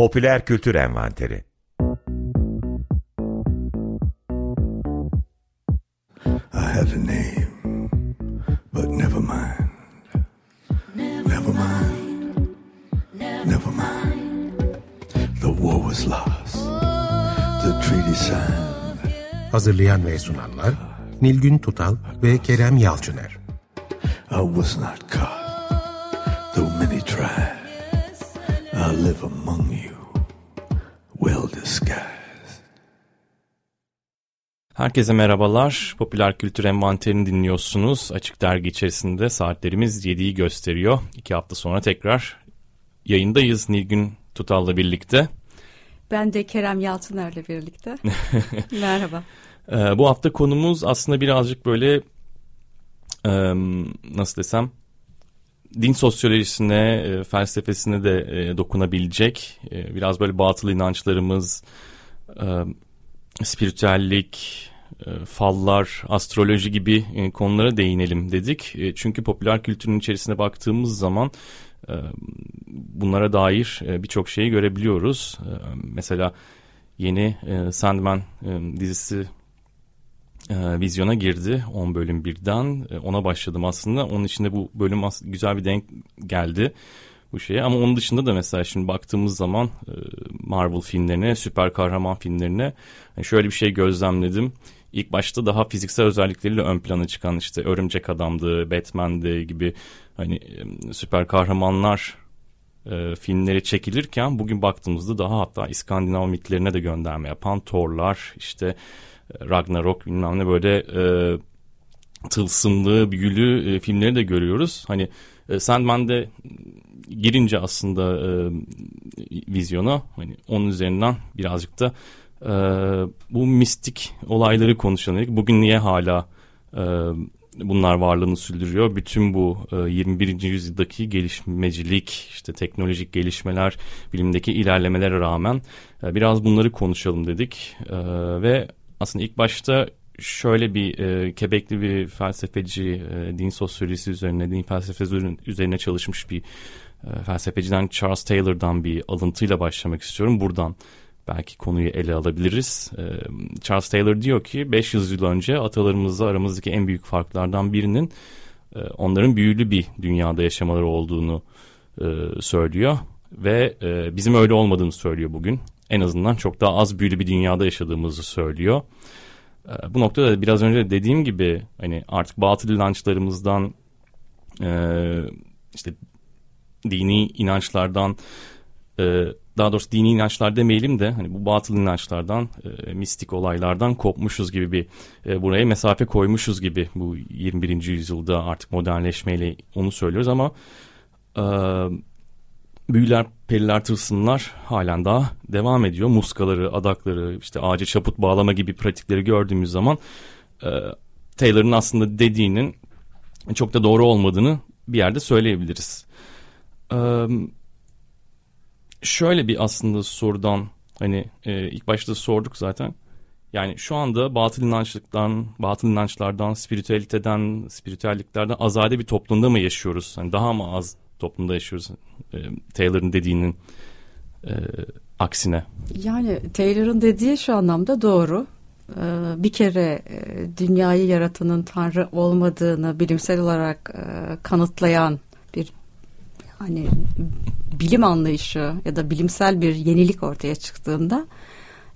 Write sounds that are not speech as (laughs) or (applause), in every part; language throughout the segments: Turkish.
Popüler Kültür Envanteri I had a name, but never mind. Never mind. Never mind. The war was lost. The treaty signed. Hazırlayan ve sunanlar Nilgün Tutal ve Kerem Yalçıner. I was not caught, though many tried. I live among Herkese merhabalar. Popüler Kültür Envanterini dinliyorsunuz. Açık Dergi içerisinde saatlerimiz 7'yi gösteriyor. İki hafta sonra tekrar yayındayız Nilgün Tutal'la birlikte. Ben de Kerem Yalçıner'le birlikte. (laughs) Merhaba. Ee, bu hafta konumuz aslında birazcık böyle nasıl desem din sosyolojisine, e, felsefesine de e, dokunabilecek e, biraz böyle batıl inançlarımız, spiritüellik, fallar, astroloji gibi konulara değinelim dedik. Çünkü popüler kültürün içerisine baktığımız zaman bunlara dair birçok şeyi görebiliyoruz. Mesela yeni Sandman dizisi e, vizyona girdi 10 bölüm birden. E, ona başladım aslında. Onun içinde bu bölüm güzel bir denk geldi bu şeye. Ama onun dışında da mesela şimdi baktığımız zaman e, Marvel filmlerine, süper kahraman filmlerine yani şöyle bir şey gözlemledim. İlk başta daha fiziksel özellikleriyle ön plana çıkan işte Örümcek Adam'dı, Batman'dı gibi hani e, süper kahramanlar e, filmleri çekilirken bugün baktığımızda daha hatta İskandinav mitlerine de gönderme yapan Thor'lar işte Ragnarok bilmem ne böyle e, tılsımlı, büyülü e, filmleri de görüyoruz. Hani e, Sandman'de girince aslında e, vizyona hani onun üzerinden birazcık da e, bu mistik olayları konuşalım. Bugün niye hala e, bunlar varlığını sürdürüyor? Bütün bu e, 21. yüzyıldaki gelişmecilik, işte teknolojik gelişmeler, bilimdeki ilerlemelere rağmen e, biraz bunları konuşalım dedik. E, ve aslında ilk başta şöyle bir e, Kebekli bir felsefeci e, din sosyolojisi üzerine, din felsefesi üzerine çalışmış bir e, felsefeciden Charles Taylor'dan bir alıntıyla başlamak istiyorum. Buradan belki konuyu ele alabiliriz. E, Charles Taylor diyor ki 500 yıl önce atalarımızla aramızdaki en büyük farklardan birinin e, onların büyülü bir dünyada yaşamaları olduğunu e, söylüyor. Ve e, bizim öyle olmadığını söylüyor bugün en azından çok daha az büyülü bir dünyada yaşadığımızı söylüyor. Bu noktada biraz önce dediğim gibi hani artık batıl inançlarımızdan işte dini inançlardan daha doğrusu dini inançlar demeyelim de hani bu batıl inançlardan e, mistik olaylardan kopmuşuz gibi bir e, buraya mesafe koymuşuz gibi bu 21. yüzyılda artık modernleşmeyle onu söylüyoruz ama e, büyüler, periler, tılsımlar halen daha devam ediyor. Muskaları, adakları, işte ağaca çaput bağlama gibi pratikleri gördüğümüz zaman e, Taylor'ın aslında dediğinin çok da doğru olmadığını bir yerde söyleyebiliriz. E, şöyle bir aslında sorudan hani e, ilk başta sorduk zaten. Yani şu anda batıl inançlıktan, batıl inançlardan, spiritüaliteden, spiritüelliklerden azade bir toplumda mı yaşıyoruz? Hani daha mı az toplumda yaşıyoruz. E, Taylor'ın dediğinin e, aksine. Yani Taylor'ın dediği şu anlamda doğru. E, bir kere e, dünyayı yaratanın Tanrı olmadığını bilimsel olarak e, kanıtlayan hani bilim anlayışı ya da bilimsel bir yenilik ortaya çıktığında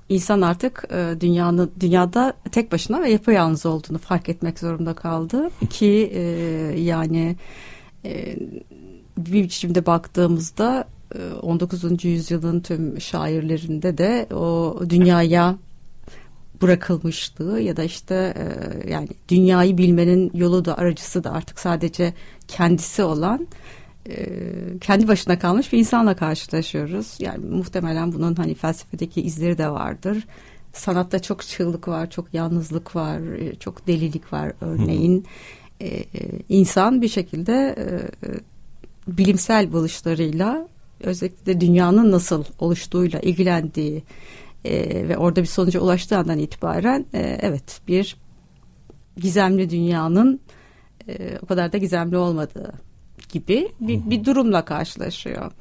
insan artık e, dünyanın dünyada tek başına ve yapayalnız olduğunu fark etmek zorunda kaldı ki e, yani e, bir biçimde baktığımızda 19. E, yüzyılın tüm şairlerinde de o dünyaya bırakılmışlığı ya da işte e, yani dünyayı bilmenin yolu da aracısı da artık sadece kendisi olan e, kendi başına kalmış bir insanla karşılaşıyoruz. Yani muhtemelen bunun hani felsefedeki izleri de vardır. Sanatta çok çığlık var, çok yalnızlık var, çok delilik var örneğin. Hı insan bir şekilde bilimsel buluşlarıyla özellikle dünyanın nasıl oluştuğuyla ilgilendiği e, ve orada bir sonuca ulaştığı andan itibaren e, evet bir gizemli dünyanın e, o kadar da gizemli olmadığı gibi bir, bir durumla karşılaşıyor.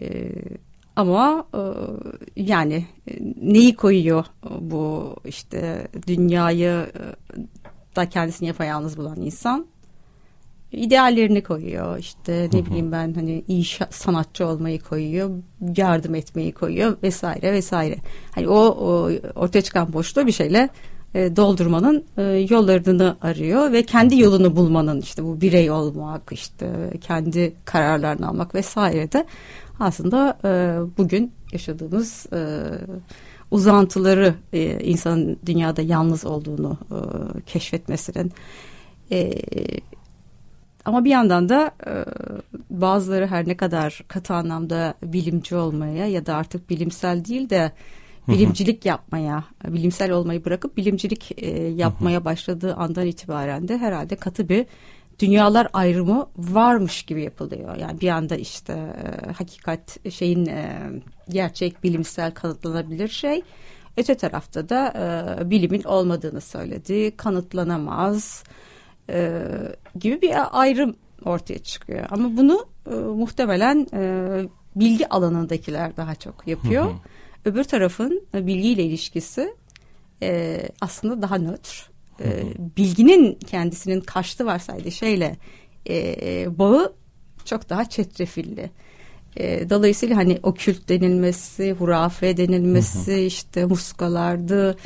E, ama e, yani e, neyi koyuyor bu işte dünyayı e, da kendisini yapayalnız bulan insan? ideallerini koyuyor işte ne bileyim ben hani iyi sanatçı olmayı koyuyor yardım etmeyi koyuyor vesaire vesaire hani o, o ortaya çıkan boşluğu bir şeyle e, doldurmanın e, yollarını arıyor ve kendi yolunu bulmanın işte bu birey olmak işte kendi kararlarını almak vesaire de aslında e, bugün yaşadığımız e, uzantıları e, insanın dünyada yalnız olduğunu e, keşfetmesinin e, ama bir yandan da e, bazıları her ne kadar katı anlamda bilimci olmaya ya da artık bilimsel değil de bilimcilik yapmaya, bilimsel olmayı bırakıp bilimcilik e, yapmaya başladığı andan itibaren de herhalde katı bir dünyalar ayrımı varmış gibi yapılıyor. Yani bir anda işte e, hakikat şeyin e, gerçek bilimsel kanıtlanabilir şey. Öte tarafta da e, bilimin olmadığını söyledi. Kanıtlanamaz e, gibi bir ayrım ortaya çıkıyor. Ama bunu e, muhtemelen e, bilgi alanındakiler daha çok yapıyor. Öbür tarafın e, bilgiyle ilişkisi e, aslında daha nötr. E, bilginin kendisinin karşıtı varsaydığı şeyle e, bağı çok daha çetrefilli. E, dolayısıyla hani okült denilmesi, hurafe denilmesi, hı hı. işte muskalardı,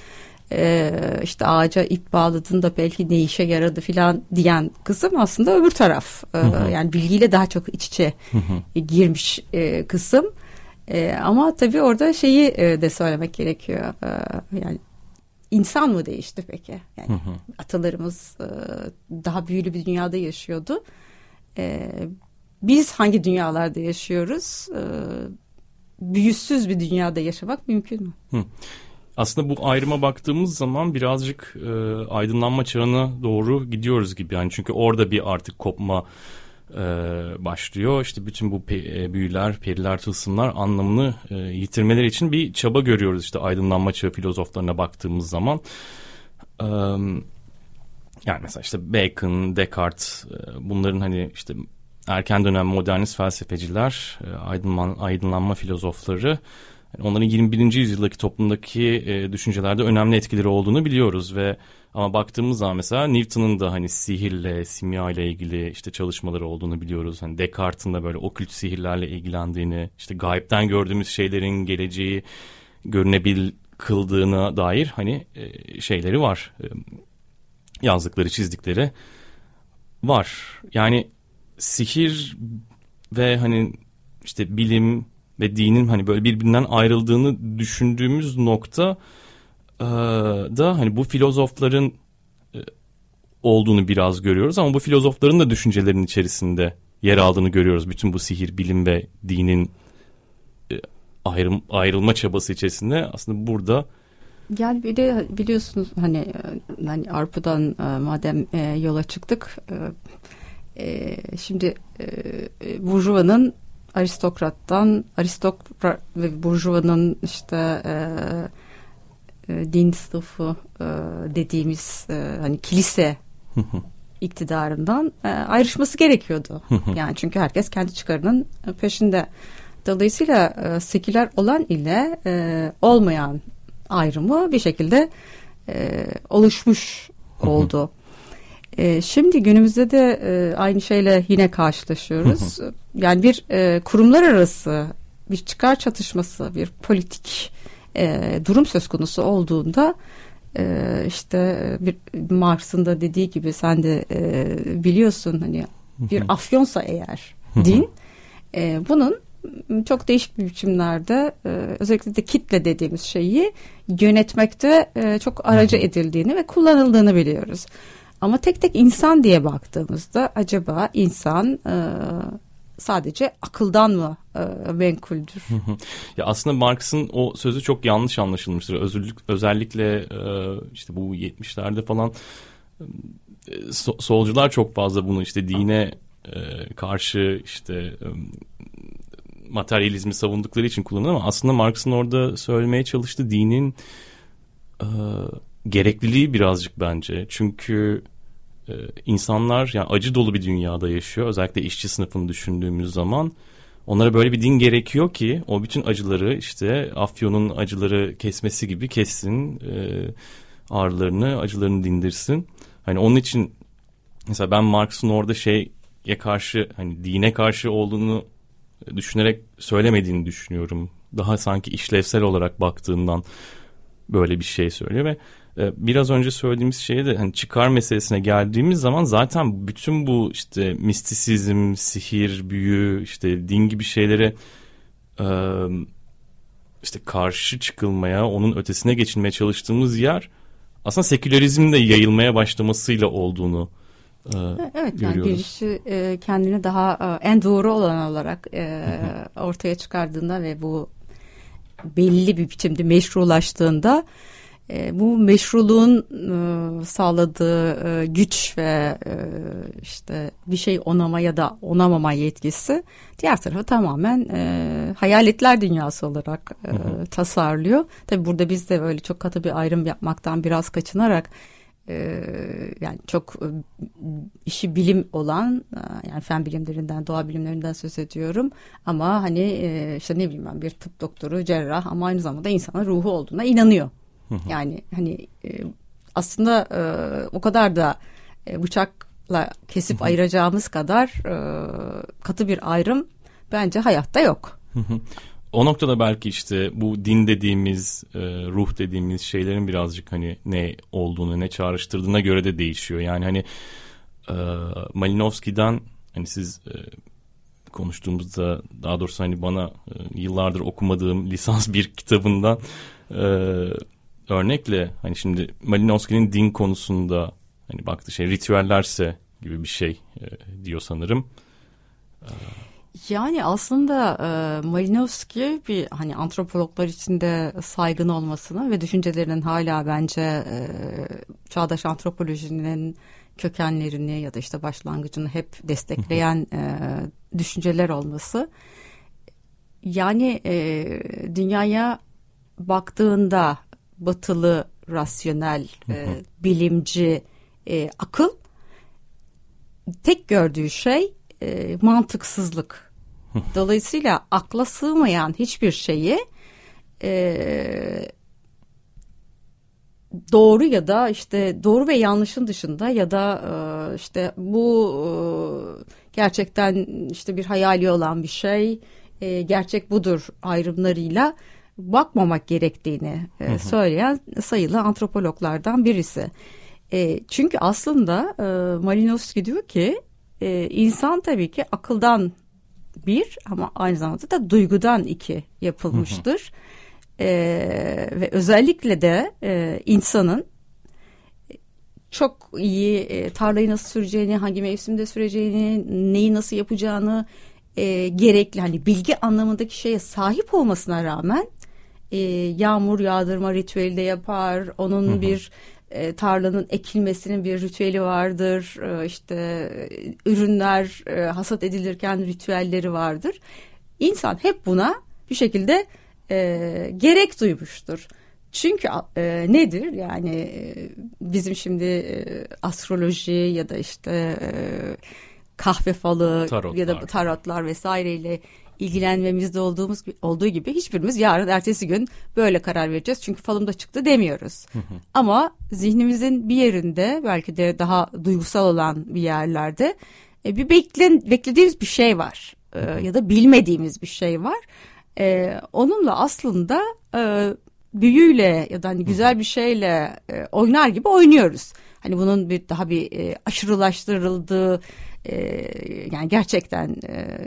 e, işte ağaca ip bağladın da belki ne işe yaradı filan diyen kısım aslında öbür taraf. E, hı hı. Yani bilgiyle daha çok iç içe hı hı. girmiş e, kısım. E, ama tabii orada şeyi e, de söylemek gerekiyor. E, yani insan mı değişti peki? Yani hı hı. atalarımız e, daha büyülü bir dünyada yaşıyordu. E, biz hangi dünyalarda yaşıyoruz? E, büyüsüz bir dünyada yaşamak mümkün mü? Hı. Aslında bu ayrıma baktığımız zaman birazcık e, aydınlanma çağına doğru gidiyoruz gibi. Yani çünkü orada bir artık kopma e, başlıyor. İşte bütün bu pe- e, büyüler, periler, tılsımlar anlamını e, yitirmeleri için bir çaba görüyoruz. İşte aydınlanma çağı filozoflarına baktığımız zaman. E, yani mesela işte Bacon, Descartes e, bunların hani işte erken dönem modernist felsefeciler, e, aydınlan, aydınlanma filozofları onların 21. yüzyıldaki toplumdaki e, düşüncelerde önemli etkileri olduğunu biliyoruz ve ama baktığımız zaman mesela Newton'un da hani sihirle, simya ile ilgili işte çalışmaları olduğunu biliyoruz. Hani Descartes'in de böyle okült sihirlerle ilgilendiğini, işte gayipten gördüğümüz şeylerin geleceği görünebil kıldığına dair hani e, şeyleri var. E, yazdıkları, çizdikleri var. Yani sihir ve hani işte bilim ve dinin hani böyle birbirinden ayrıldığını düşündüğümüz nokta da hani bu filozofların e, olduğunu biraz görüyoruz ama bu filozofların da düşüncelerin içerisinde yer aldığını görüyoruz. Bütün bu sihir, bilim ve dinin e, ayrım, ayrılma çabası içerisinde aslında burada yani bir de biliyorsunuz hani e, hani Arpa'dan madem yola çıktık şimdi Burjuva'nın aristokrattan aristokrat ve burjuvanın işte e, din sınıfı e, dediğimiz e, hani kilise iktidarından e, ayrışması gerekiyordu. yani çünkü herkes kendi çıkarının peşinde. Dolayısıyla e, seküler olan ile e, olmayan ayrımı bir şekilde e, oluşmuş oldu. E, şimdi günümüzde de e, aynı şeyle yine karşılaşıyoruz. yani bir e, kurumlar arası bir çıkar çatışması, bir politik e, durum söz konusu olduğunda e, işte bir Marx'ın da dediği gibi sen de e, biliyorsun hani bir afyonsa eğer din e, bunun çok değişik bir biçimlerde e, özellikle de kitle dediğimiz şeyi yönetmekte e, çok aracı edildiğini ve kullanıldığını biliyoruz. Ama tek tek insan diye baktığımızda acaba insan e, sadece akıldan mı e, menkuldür? ya aslında Marx'ın o sözü çok yanlış anlaşılmıştır. Özürlük, özellikle e, işte bu 70'lerde falan e, so, solcular çok fazla bunu işte dine e, karşı işte e, materyalizmi savundukları için kullanır ama aslında Marx'ın orada söylemeye çalıştığı dinin e, gerekliliği birazcık bence. Çünkü e, insanlar yani acı dolu bir dünyada yaşıyor. Özellikle işçi sınıfını düşündüğümüz zaman onlara böyle bir din gerekiyor ki o bütün acıları işte Afyon'un acıları kesmesi gibi kessin. E, ağrılarını, acılarını dindirsin. Hani onun için mesela ben Marx'ın orada şeye karşı hani dine karşı olduğunu düşünerek söylemediğini düşünüyorum. Daha sanki işlevsel olarak baktığından böyle bir şey söylüyor ve biraz önce söylediğimiz şeye de hani çıkar meselesine geldiğimiz zaman zaten bütün bu işte mistisizm, sihir, büyü, işte din gibi şeylere işte karşı çıkılmaya, onun ötesine geçilmeye çalıştığımız yer aslında sekülerizmin de yayılmaya başlamasıyla olduğunu e, evet, görüyoruz. Yani birisi e, kendini daha en doğru olan olarak ortaya çıkardığında ve bu belli bir biçimde meşrulaştığında e, bu meşruluğun e, sağladığı e, güç ve e, işte bir şey onama ya da onamama yetkisi diğer tarafı tamamen e, hayaletler dünyası olarak e, hı hı. tasarlıyor. Tabi burada biz de böyle çok katı bir ayrım yapmaktan biraz kaçınarak e, yani çok e, işi bilim olan e, yani fen bilimlerinden doğa bilimlerinden söz ediyorum ama hani e, işte ne bileyim ben bir tıp doktoru cerrah ama aynı zamanda insanın ruhu olduğuna inanıyor yani hani e, aslında e, o kadar da e, bıçakla kesip ayıracağımız kadar e, katı bir ayrım bence hayatta yok. O noktada belki işte bu din dediğimiz, e, ruh dediğimiz şeylerin birazcık hani ne olduğunu, ne çağrıştırdığına göre de değişiyor. Yani hani e, Malinowski'den hani siz e, konuştuğumuzda daha doğrusu hani bana e, yıllardır okumadığım lisans bir kitabından e, örnekle hani şimdi Malinowski'nin din konusunda hani baktı şey ritüellerse gibi bir şey e, diyor sanırım. Yani aslında e, Malinowski bir hani antropologlar içinde saygın olmasını ve düşüncelerinin hala bence e, çağdaş antropolojinin kökenlerini ya da işte başlangıcını hep destekleyen e, düşünceler olması. Yani e, dünyaya baktığında batılı rasyonel e, bilimci e, akıl tek gördüğü şey e, mantıksızlık. Dolayısıyla akla sığmayan hiçbir şeyi e, doğru ya da işte doğru ve yanlışın dışında ya da e, işte bu e, gerçekten işte bir hayali olan bir şey e, gerçek budur ayrımlarıyla bakmamak gerektiğini e, söyleyen sayılı antropologlardan birisi. E, çünkü aslında e, Malinowski diyor ki e, insan tabii ki akıldan bir ama aynı zamanda da duygudan iki yapılmıştır. E, ve özellikle de e, insanın çok iyi e, tarlayı nasıl süreceğini, hangi mevsimde süreceğini, neyi nasıl yapacağını e, gerekli hani bilgi anlamındaki şeye sahip olmasına rağmen e, yağmur yağdırma ritüeli de yapar. Onun hı hı. bir e, tarlanın ekilmesinin bir ritüeli vardır. E, işte ürünler e, hasat edilirken ritüelleri vardır. İnsan hep buna bir şekilde e, gerek duymuştur. Çünkü e, nedir yani e, bizim şimdi e, astroloji ya da işte e, kahve falı tarotlar. ya da tarotlar vesaireyle ilgilenmemizde olduğumuz olduğu gibi hiçbirimiz yarın ertesi gün böyle karar vereceğiz. Çünkü falımda çıktı demiyoruz. Ama zihnimizin bir yerinde belki de daha duygusal olan bir yerlerde e, bir beklen, beklediğimiz bir şey var. E, ya da bilmediğimiz bir şey var. E, onunla aslında e, büyüyle ya da hani güzel bir şeyle e, oynar gibi oynuyoruz. Hani bunun bir daha bir e, aşırılaştırıldığı e, yani gerçekten e,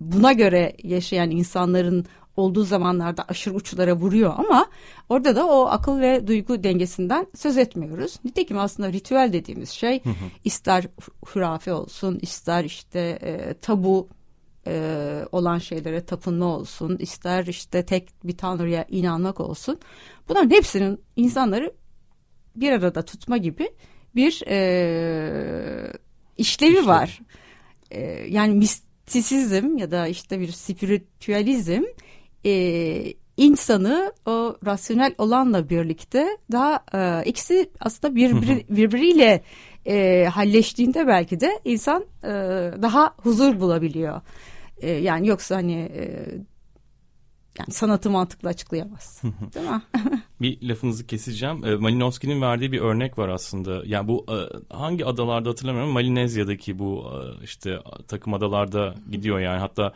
buna göre yaşayan insanların olduğu zamanlarda aşırı uçlara vuruyor ama orada da o akıl ve duygu dengesinden söz etmiyoruz. Nitekim aslında ritüel dediğimiz şey hı hı. ister hurafe olsun ister işte e, tabu e, olan şeylere tapınma olsun ister işte tek bir tanrıya inanmak olsun bunların hepsinin insanları bir arada tutma gibi bir e, işlevi İşlevi. var. E, yani mis mistisizm ya da işte bir spiritüalizm e, insanı o rasyonel olanla birlikte daha e, ikisi aslında birbiri, birbiriyle e, halleştiğinde belki de insan e, daha huzur bulabiliyor. E, yani yoksa hani e, yani sanatı mantıklı açıklayamaz. Değil mi? (laughs) bir lafınızı keseceğim. E, Malinowski'nin verdiği bir örnek var aslında. Yani bu e, hangi adalarda hatırlamıyorum. Malinezya'daki bu e, işte takım adalarda gidiyor yani. Hatta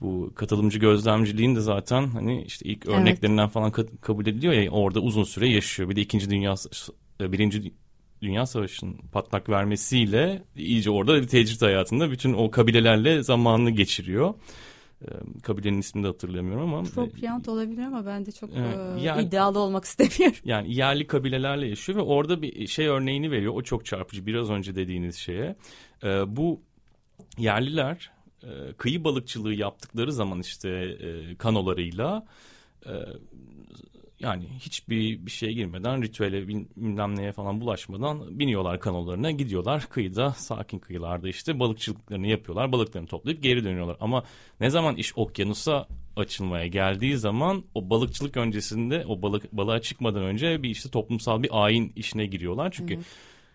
bu katılımcı gözlemciliğin de zaten hani işte ilk evet. örneklerinden falan kabul ediliyor ya orada uzun süre yaşıyor. Bir de ikinci dünya birinci Dünya Savaşı'nın patlak vermesiyle iyice orada bir tecrit hayatında bütün o kabilelerle zamanını geçiriyor. E, kabilenin ismini de hatırlamıyorum ama. Propyant olabilir ama ben de çok e, yani, iddialı olmak istemiyorum. (laughs) Yani yerli kabilelerle yaşıyor ve orada bir şey örneğini veriyor. O çok çarpıcı biraz önce dediğiniz şeye. E, bu yerliler e, kıyı balıkçılığı yaptıkları zaman işte e, kanolarıyla e, yani hiçbir bir şeye girmeden ritüele bilmem neye falan bulaşmadan biniyorlar kanolarına gidiyorlar kıyıda sakin kıyılarda işte balıkçılıklarını yapıyorlar balıklarını toplayıp geri dönüyorlar ama ne zaman iş okyanusa açılmaya geldiği zaman o balıkçılık öncesinde o balık balığa çıkmadan önce bir işte toplumsal bir ayin işine giriyorlar çünkü evet.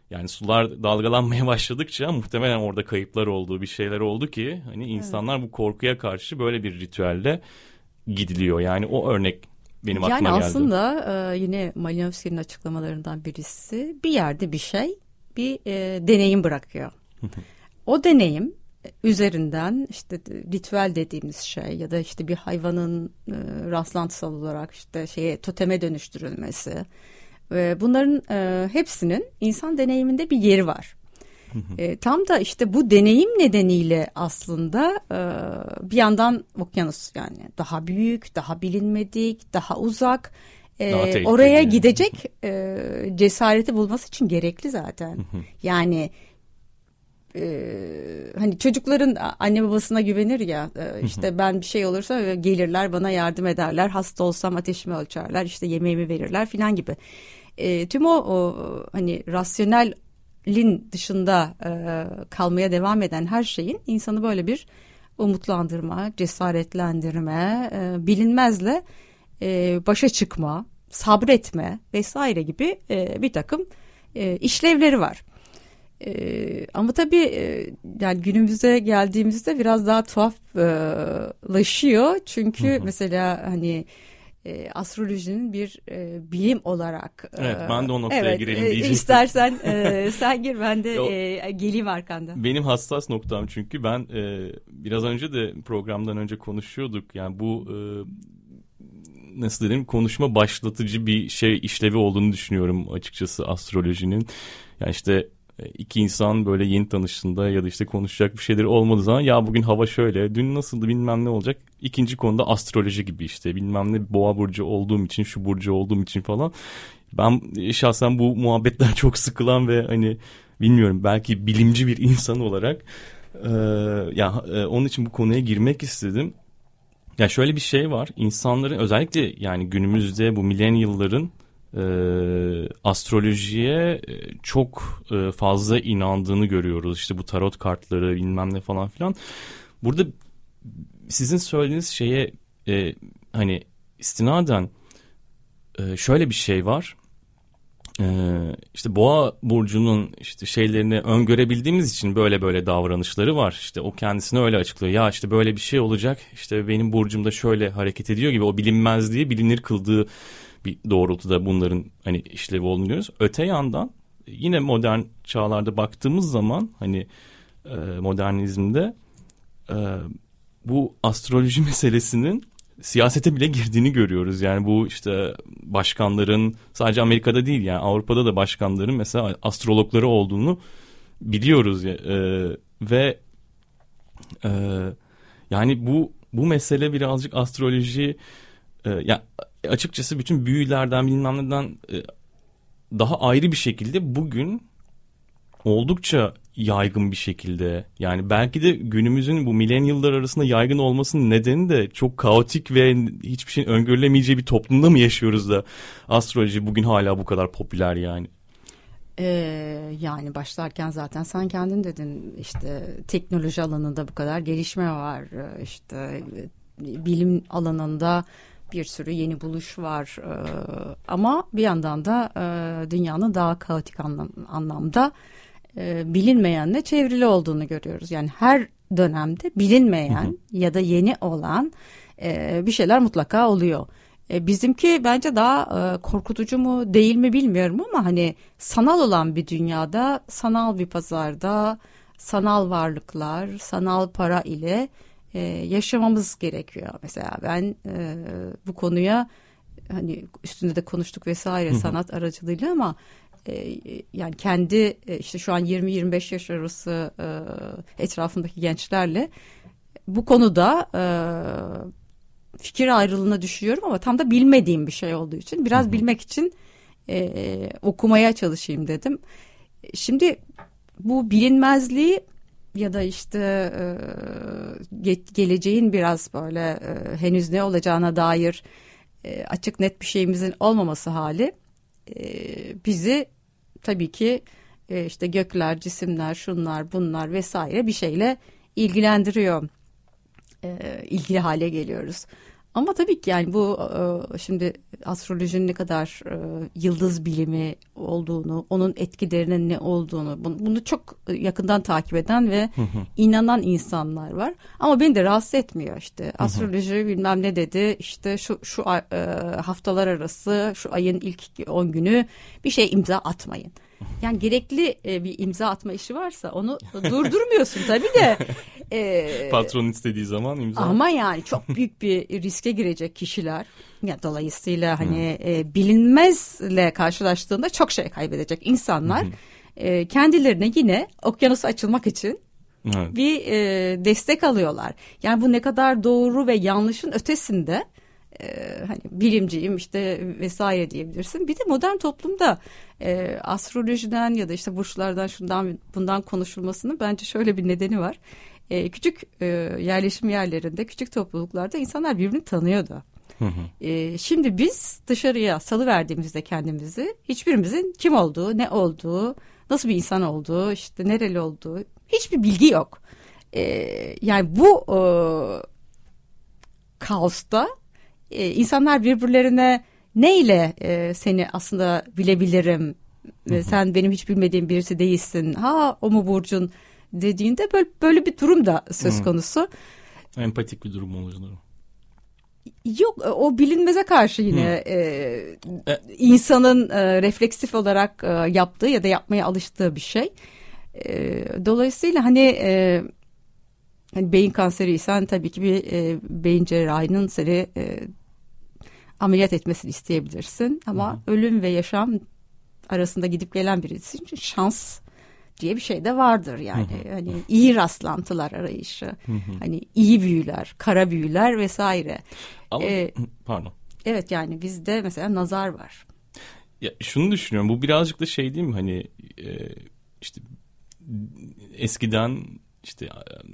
Yani sular dalgalanmaya (laughs) başladıkça muhtemelen orada kayıplar olduğu bir şeyler oldu ki hani insanlar evet. bu korkuya karşı böyle bir ritüelle gidiliyor. Yani o örnek benim yani aklıma geldi. Yani aslında e, yine Malinowski'nin açıklamalarından birisi bir yerde bir şey bir e, deneyim bırakıyor. o deneyim üzerinden işte ritüel dediğimiz şey ya da işte bir hayvanın e, rastlantısal olarak işte şeye toteme dönüştürülmesi ve bunların e, hepsinin insan deneyiminde bir yeri var. E, tam da işte bu deneyim nedeniyle aslında e, bir yandan okyanus yani daha büyük, daha bilinmedik, daha uzak. E, oraya gidecek e, cesareti bulması için gerekli zaten. yani e, hani çocukların anne babasına güvenir ya e, işte ben bir şey olursa gelirler bana yardım ederler hasta olsam ateşimi ölçerler işte yemeğimi verirler filan gibi e, tüm o, o hani rasyonel lin dışında e, kalmaya devam eden her şeyin insanı böyle bir umutlandırma, cesaretlendirme, e, bilinmezle e, başa çıkma, sabretme vesaire gibi e, bir takım e, işlevleri var. E, ama tabii e, yani günümüze geldiğimizde biraz daha tuhaflaşıyor. Çünkü hı hı. mesela hani e, astrolojinin bir e, bilim olarak. E, evet ben de o noktaya evet, girelim e, diyecektim. İstersen e, (laughs) sen gir ben de e, geleyim arkanda. Benim hassas noktam çünkü ben e, biraz önce de programdan önce konuşuyorduk. Yani bu e, nasıl dedim konuşma başlatıcı bir şey işlevi olduğunu düşünüyorum açıkçası astrolojinin. Yani işte iki insan böyle yeni tanıştığında ya da işte konuşacak bir şeyleri olmadığı zaman ya bugün hava şöyle dün nasıldı bilmem ne olacak. İkinci konuda astroloji gibi işte bilmem ne boğa burcu olduğum için şu burcu olduğum için falan. Ben şahsen bu muhabbetten (laughs) çok sıkılan ve hani bilmiyorum belki bilimci bir insan olarak e, ya e, onun için bu konuya girmek istedim. Ya şöyle bir şey var insanların özellikle yani günümüzde bu milenyılların e, astrolojiye e, çok e, fazla inandığını görüyoruz. İşte bu tarot kartları bilmem ne falan filan. Burada sizin söylediğiniz şeye e, hani istinaden e, şöyle bir şey var. Ee, işte boğa burcunun işte şeylerini öngörebildiğimiz için böyle böyle davranışları var. İşte o kendisini öyle açıklıyor. Ya işte böyle bir şey olacak. İşte benim burcumda şöyle hareket ediyor gibi o bilinmezliği bilinir kıldığı bir doğrultuda bunların hani işlevi olduğunu görüyoruz. Öte yandan yine modern çağlarda baktığımız zaman hani e, modernizmde e, bu astroloji (laughs) meselesinin siyasete bile girdiğini görüyoruz. Yani bu işte başkanların sadece Amerika'da değil yani Avrupa'da da başkanların mesela astrologları olduğunu biliyoruz. E, ve e, yani bu bu mesele birazcık astroloji e, ya açıkçası bütün büyülerden bilmem neden e, daha ayrı bir şekilde bugün oldukça yaygın bir şekilde yani belki de günümüzün bu milenyıllar arasında yaygın olmasının nedeni de çok kaotik ve hiçbir şeyin öngörülemeyeceği bir toplumda mı yaşıyoruz da astroloji bugün hala bu kadar popüler yani. Ee, yani başlarken zaten sen kendin dedin işte teknoloji alanında bu kadar gelişme var işte bilim alanında bir sürü yeni buluş var e, ama bir yandan da e, dünyanın daha kaotik anlam, anlamda e, bilinmeyenle çevrili olduğunu görüyoruz. Yani her dönemde bilinmeyen hı hı. ya da yeni olan e, bir şeyler mutlaka oluyor. E, bizimki bence daha e, korkutucu mu değil mi bilmiyorum ama hani sanal olan bir dünyada, sanal bir pazarda, sanal varlıklar, sanal para ile e, yaşamamız gerekiyor. Mesela ben e, bu konuya hani üstünde de konuştuk vesaire sanat aracılığıyla ama e, yani kendi e, işte şu an 20-25 yaş arası e, etrafındaki gençlerle bu konuda e, fikir ayrılığına düşüyorum ama tam da bilmediğim bir şey olduğu için biraz hı hı. bilmek için e, okumaya çalışayım dedim. Şimdi bu bilinmezliği ya da işte e, ge geleceğin biraz böyle e, henüz ne olacağına dair e, açık net bir şeyimizin olmaması hali e, bizi tabii ki e, işte gökler, cisimler, şunlar, bunlar vesaire bir şeyle ilgilendiriyor. E, ilgili hale geliyoruz. Ama tabii ki yani bu e, şimdi astrolojinin ne kadar e, yıldız bilimi olduğunu, onun etkilerinin ne olduğunu bunu çok yakından takip eden ve inanan insanlar var. Ama beni de rahatsız etmiyor işte. Astroloji bilmem ne dedi işte şu şu e, haftalar arası şu ayın ilk 10 günü bir şey imza atmayın. Yani gerekli e, bir imza atma işi varsa onu durdurmuyorsun tabii de. E, Patron istediği zaman imza. Ama yani çok büyük bir riske girecek kişiler. Ya dolayısıyla hani hmm. e, bilinmezle karşılaştığında çok şey kaybedecek insanlar. Hmm. E, kendilerine yine okyanusu açılmak için Evet. bir e, destek alıyorlar. Yani bu ne kadar doğru ve yanlışın ötesinde e, hani bilimciyim işte vesaire diyebilirsin. Bir de modern toplumda e, astrolojiden ya da işte burçlardan şundan bundan konuşulmasının bence şöyle bir nedeni var. E, küçük e, yerleşim yerlerinde, küçük topluluklarda insanlar birbirini tanıyordu. Hı hı. E, şimdi biz dışarıya salı verdiğimizde kendimizi hiçbirimizin kim olduğu, ne olduğu, nasıl bir insan olduğu, işte nereli olduğu hiçbir bilgi yok. E, yani bu e, kaosta e, insanlar birbirlerine neyle e, seni aslında bilebilirim ve sen benim hiç bilmediğim birisi değilsin ha o mu burcun dediğinde böyle, böyle bir durum da söz konusu. Empatik bir durum olur. Yok o bilinmeze karşı yine e, e, insanın e, refleksif olarak e, yaptığı ya da yapmaya alıştığı bir şey. E, dolayısıyla hani e, hani beyin kanseriysen tabii ki bir e, beyin cerrahinin seni e, ameliyat etmesini isteyebilirsin. Ama Hı-hı. ölüm ve yaşam arasında gidip gelen birisi için şans diye bir şey de vardır yani. Hı-hı. Hani iyi rastlantılar arayışı. Hı-hı. Hani iyi büyüler, kara büyüler vesaire. Ama ee, pardon. Evet yani bizde mesela nazar var. Ya şunu düşünüyorum. Bu birazcık da şey değil mi hani e, işte eskiden işte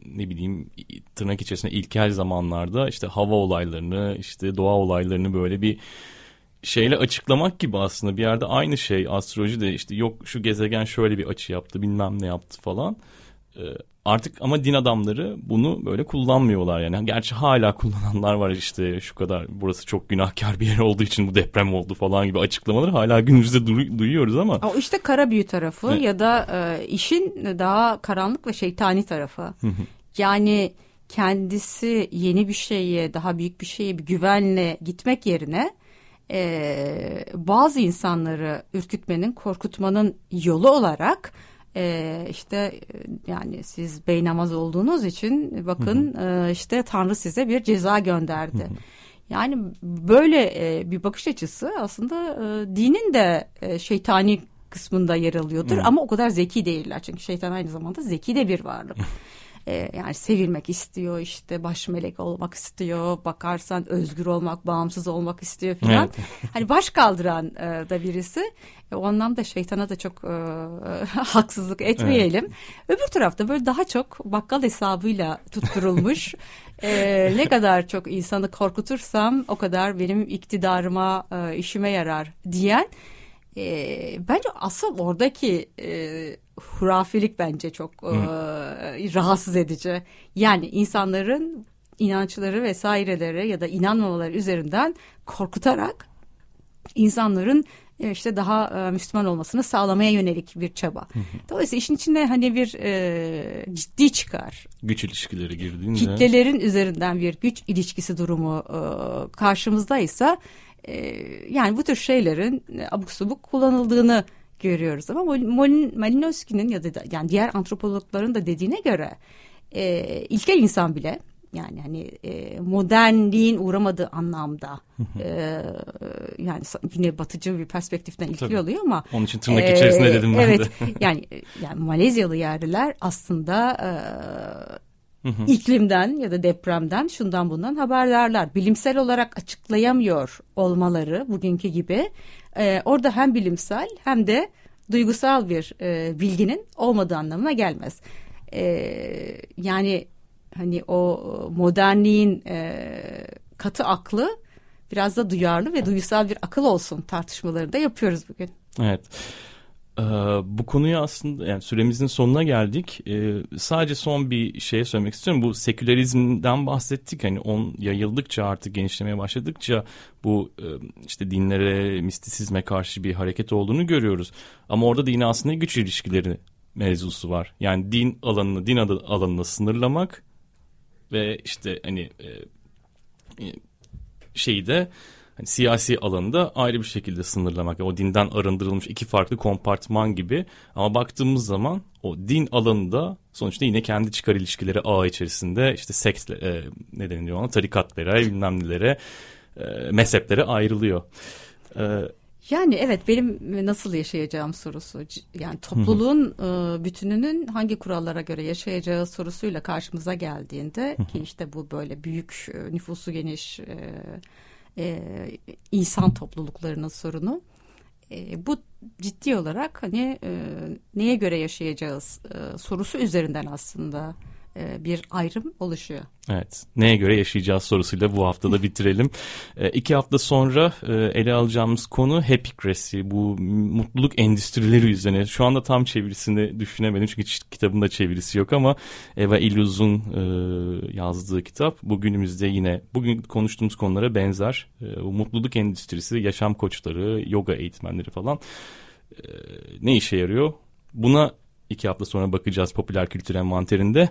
ne bileyim tırnak içerisinde ilkel zamanlarda işte hava olaylarını işte doğa olaylarını böyle bir şeyle açıklamak gibi aslında bir yerde aynı şey astroloji de işte yok şu gezegen şöyle bir açı yaptı bilmem ne yaptı falan. Ee, artık ama din adamları bunu böyle kullanmıyorlar yani. Gerçi hala kullananlar var işte şu kadar burası çok günahkar bir yer olduğu için bu deprem oldu falan gibi açıklamaları hala günümüzde du- duyuyoruz ama. O işte kara büyü tarafı evet. ya da e, işin daha karanlık ve şeytani tarafı. yani kendisi yeni bir şeye daha büyük bir şeye bir güvenle gitmek yerine e, bazı insanları ürkütmenin korkutmanın yolu olarak e, işte yani siz beynamaz olduğunuz için bakın E, işte Tanrı size bir ceza gönderdi. Yani böyle e, bir bakış açısı aslında e, dinin de e, şeytani kısmında yer alıyordur. Ama o kadar zeki değiller. Çünkü şeytan aynı zamanda zeki de bir varlık. (laughs) e, yani sevilmek istiyor işte baş melek olmak istiyor bakarsan özgür olmak bağımsız olmak istiyor filan evet. (laughs) hani baş kaldıran e, da birisi e, o anlamda şeytana da çok e, (laughs) haksızlık etmeyelim evet. öbür tarafta böyle daha çok bakkal hesabıyla tutturulmuş (laughs) e, ne kadar çok insanı korkutursam o kadar benim iktidarıma e, işime yarar diyen e, bence asıl oradaki e, hurafilik bence çok e, rahatsız edici. Yani insanların inançları vesaireleri ya da inanmamaları üzerinden korkutarak insanların e, işte daha e, Müslüman olmasını sağlamaya yönelik bir çaba. Dolayısıyla işin içinde hani bir e, ciddi çıkar. Güç ilişkileri girdiğinde. Kitlelerin üzerinden bir güç ilişkisi durumu e, karşımızdaysa e, yani bu tür şeylerin e, abuk subuk kullanıldığını görüyoruz. Ama Malinowski'nin ya da yani diğer antropologların da dediğine göre e, ilkel insan bile yani hani e, modernliğin uğramadığı anlamda e, yani yine batıcı bir perspektiften ilgili oluyor ama onun için tırnak e, içerisinde dedim ben evet, de. yani yani Malezyalı yerliler aslında e, iklimden ya da depremden şundan bundan haberdarlar. Bilimsel olarak açıklayamıyor olmaları bugünkü gibi e, orada hem bilimsel hem de duygusal bir e, bilginin olmadığı anlamına gelmez. E, yani hani o modernliğin e, katı aklı biraz da duyarlı ve duysal bir akıl olsun tartışmaları da yapıyoruz bugün. Evet. Ee, bu konuyu aslında yani süremizin sonuna geldik. Ee, sadece son bir şey söylemek istiyorum. Bu sekülerizmden bahsettik. Hani on yayıldıkça artık genişlemeye başladıkça bu e, işte dinlere, mistisizme karşı bir hareket olduğunu görüyoruz. Ama orada da yine aslında güç ilişkileri mevzusu var. Yani din alanını, din alanını sınırlamak ve işte hani e, e, şeyi hani siyasi alanında ayrı bir şekilde sınırlamak. O dinden arındırılmış iki farklı kompartman gibi. Ama baktığımız zaman o din alanında sonuçta yine kendi çıkar ilişkileri ağ içerisinde işte sekt e, ne deniliyor ona tarikatlara bilmem nelere e, mezheplere ayrılıyor. E, yani evet benim nasıl yaşayacağım sorusu yani topluluğun e, bütününün hangi kurallara göre yaşayacağı sorusuyla karşımıza geldiğinde ki işte bu böyle büyük e, nüfusu geniş e, e, insan topluluklarının sorunu. E, bu ciddi olarak hani e, neye göre yaşayacağız e, sorusu üzerinden aslında bir ayrım oluşuyor. Evet. Neye göre yaşayacağız sorusuyla bu haftada bitirelim. E, iki hafta sonra e, ele alacağımız konu Happycracy. Bu mutluluk endüstrileri üzerine. Şu anda tam çevirisini düşünemedim çünkü kitabında çevirisi yok ama Eva Illuz'un e, yazdığı kitap. Bugünümüzde yine bugün konuştuğumuz konulara benzer. E, bu mutluluk endüstrisi, yaşam koçları, yoga eğitmenleri falan e, ne işe yarıyor? Buna iki hafta sonra bakacağız popüler kültür envanterinde.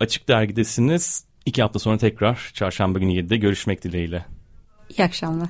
Açık Dergi'desiniz. İki hafta sonra tekrar çarşamba günü 7'de görüşmek dileğiyle. İyi akşamlar.